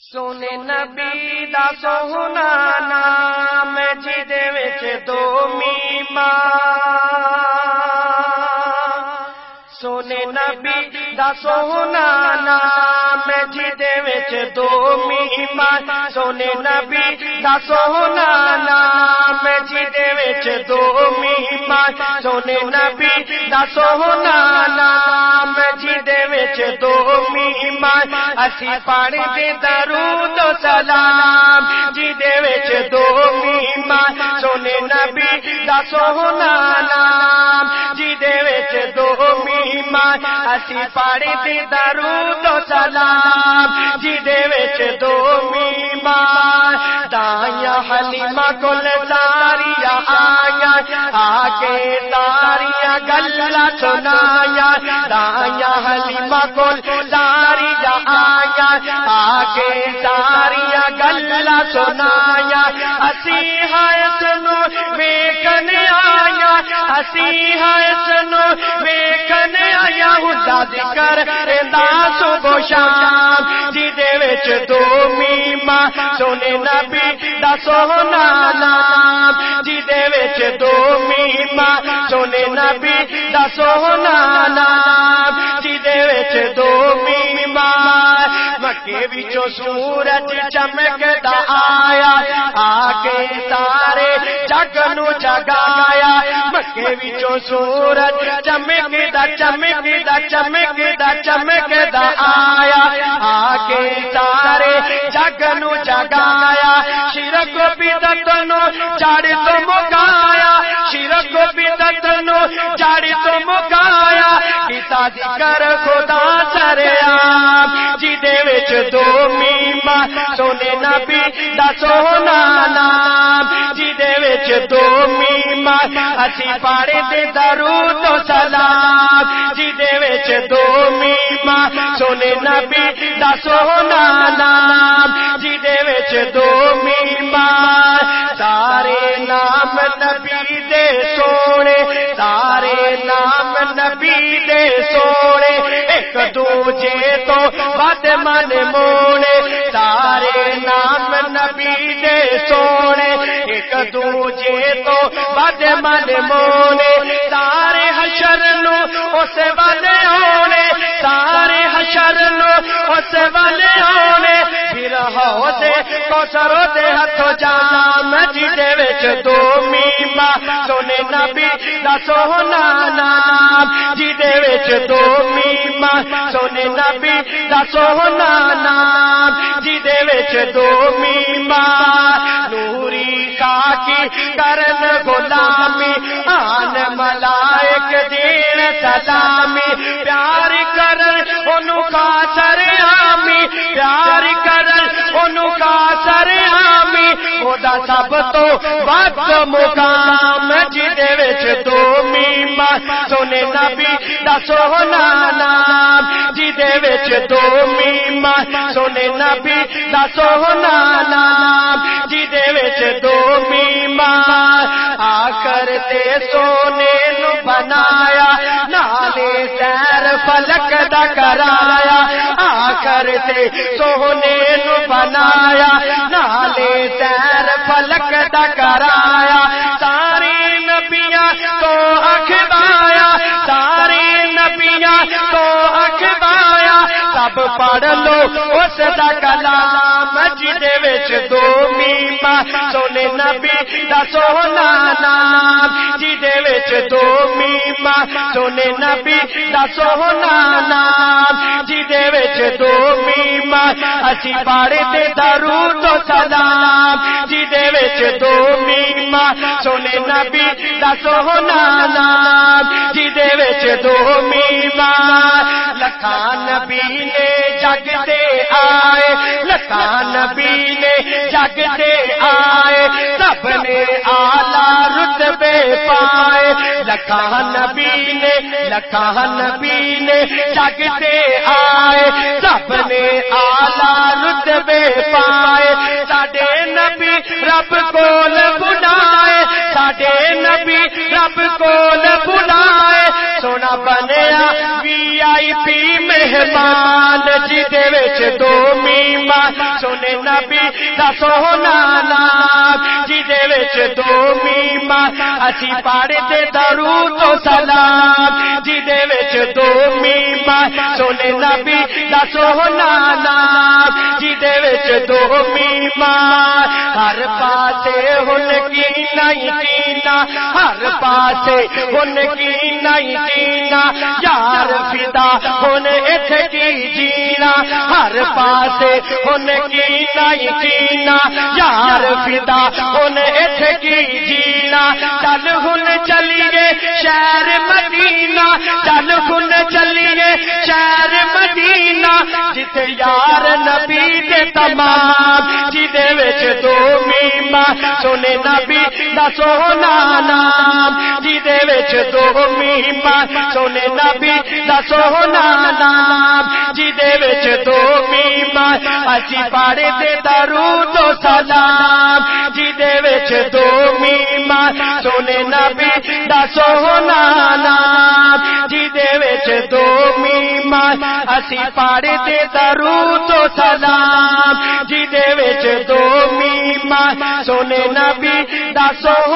سونے نبی دا سونا نام جی دو میما سونے نبی دا سونا نام جی دو میما سونے نبی دا سونا نام جی دو میما سونے نبی دا سونا نام جی دو میما اسی پڑھ دے درود و سلام جی دے دو میما سونے نبی دا سونا نام جی دو میما اسی پڑھ دے درود و سلام جی دے دو میما دایا حلیمہ کل ساریا آیا آگے تاریا گلا سنایا دایا حلیمہ کل ساریا آیا آگے ساریا گلا سنایا اسی ہے سنو ویکن آیا ہے سنو ویکن آیا ہوں ذکر دا صبح شام۔ جی دے دو میما سونے نبی دا سونا نام۔ جی دے دو میما سونے نبی دا سونا نام۔ جی دے دو میما مکے بچوں سورج چمکدا مکے بچوں سورج چمکدا چمکدا چمکدا چمکدا آیا آ کے سارے جگ نو جگایا شرک بدت نو چاڑ تو مکایا شرک بدت نو چاڑ تو مکایا کیتا ذکر خدا سریا جی دے دو میما سونے نبی دا سونا نام جی دے دو میما اسی پاڑے دے درو تو سلام جی دے دو میما سونے نبی دا سونا نبی دے سونے، ایک دوجے تو بد من مونے۔ سارے نام نبی دے سونے، ایک دوجے تو بد من مونے۔ سارے حشر نو اس والے آنے سارے حشر نو اس والے آنے پھر ہو دے کو سرو دے ہاتھوں جام جی دے دو میما نبی دا سونا نام جی دے دو میما سونے نبی دا سونا نام جی دے دو میما نوری کاکی کرن غلامی آن ملائک دین سلامی پیار کرن انو کا سر آمی پیار کرن انو کا سر آمی خدا سب تو بد مقام جی دے دو میما سونے نبی دا سونا نام جی دے دو میما سونے نبی دا سونا نام جی دے دو میما آ کر تے سونے نو بنایا نالے سیر فلک دا کرایا کرتے سونے نو بنایا، نالے تیر پلک دا کرایا۔ سارے نبیاں تو اخبایا سارے نبیاں تو اخبایا سب پڑھ لو اس دا کلام جی دے سونے نبی دا سونا نام جی دے دو میما سونے نبی دا سونا نام جی دے دو میما اسی پاڑے تے درو تو سلام جی دے دو میما سونے نبی دا سونا نام جی دے دو میما لکھان نبی نے جگ آئے لکھان نبی نے جگ نے آلہ رتبے پائے۔ لکھا نبی نے لکھا نبی نے جگتے آئے۔ سب نے آلہ رتبے پائے۔ ساڈے نبی رب کول بنائے۔ ساڈے نبی رب کول بنائے۔ بنیا وی آئی پی مہمان جی دو میما سونے نبی دا سونا نام جی دو میما اسی پاڑے تے درو تو سلام۔ جی دو میما سونے نبی دا سونا نام جی دو میما ہر پاسے ہن کی نہیں کینا ہر پاسے ہن کی نہیں کینا یار فدا ہن ات کی جینا، ہر پاس ہن کی نہیں کینا یار فدا ہن ات کی جینا۔ چل ہن چلیے شہر مدینہ، چل ہن چلیے شہر مدینہ۔ جتے یار نبی دے تمام جی دے وچ دو میما سونے نبی دا سونا نام جی دے وچ دو میما سونے نبی دا سونا نام جی دے وچ دو میما اسی پاڑے دے درو تو سلام جی دے وچ دو میما سونے نبی دا سونا نام جی دے وچ دو میما اسی پاڑے دے درو تو سلام جی دے وچ دو میما سونے نبی دا سونا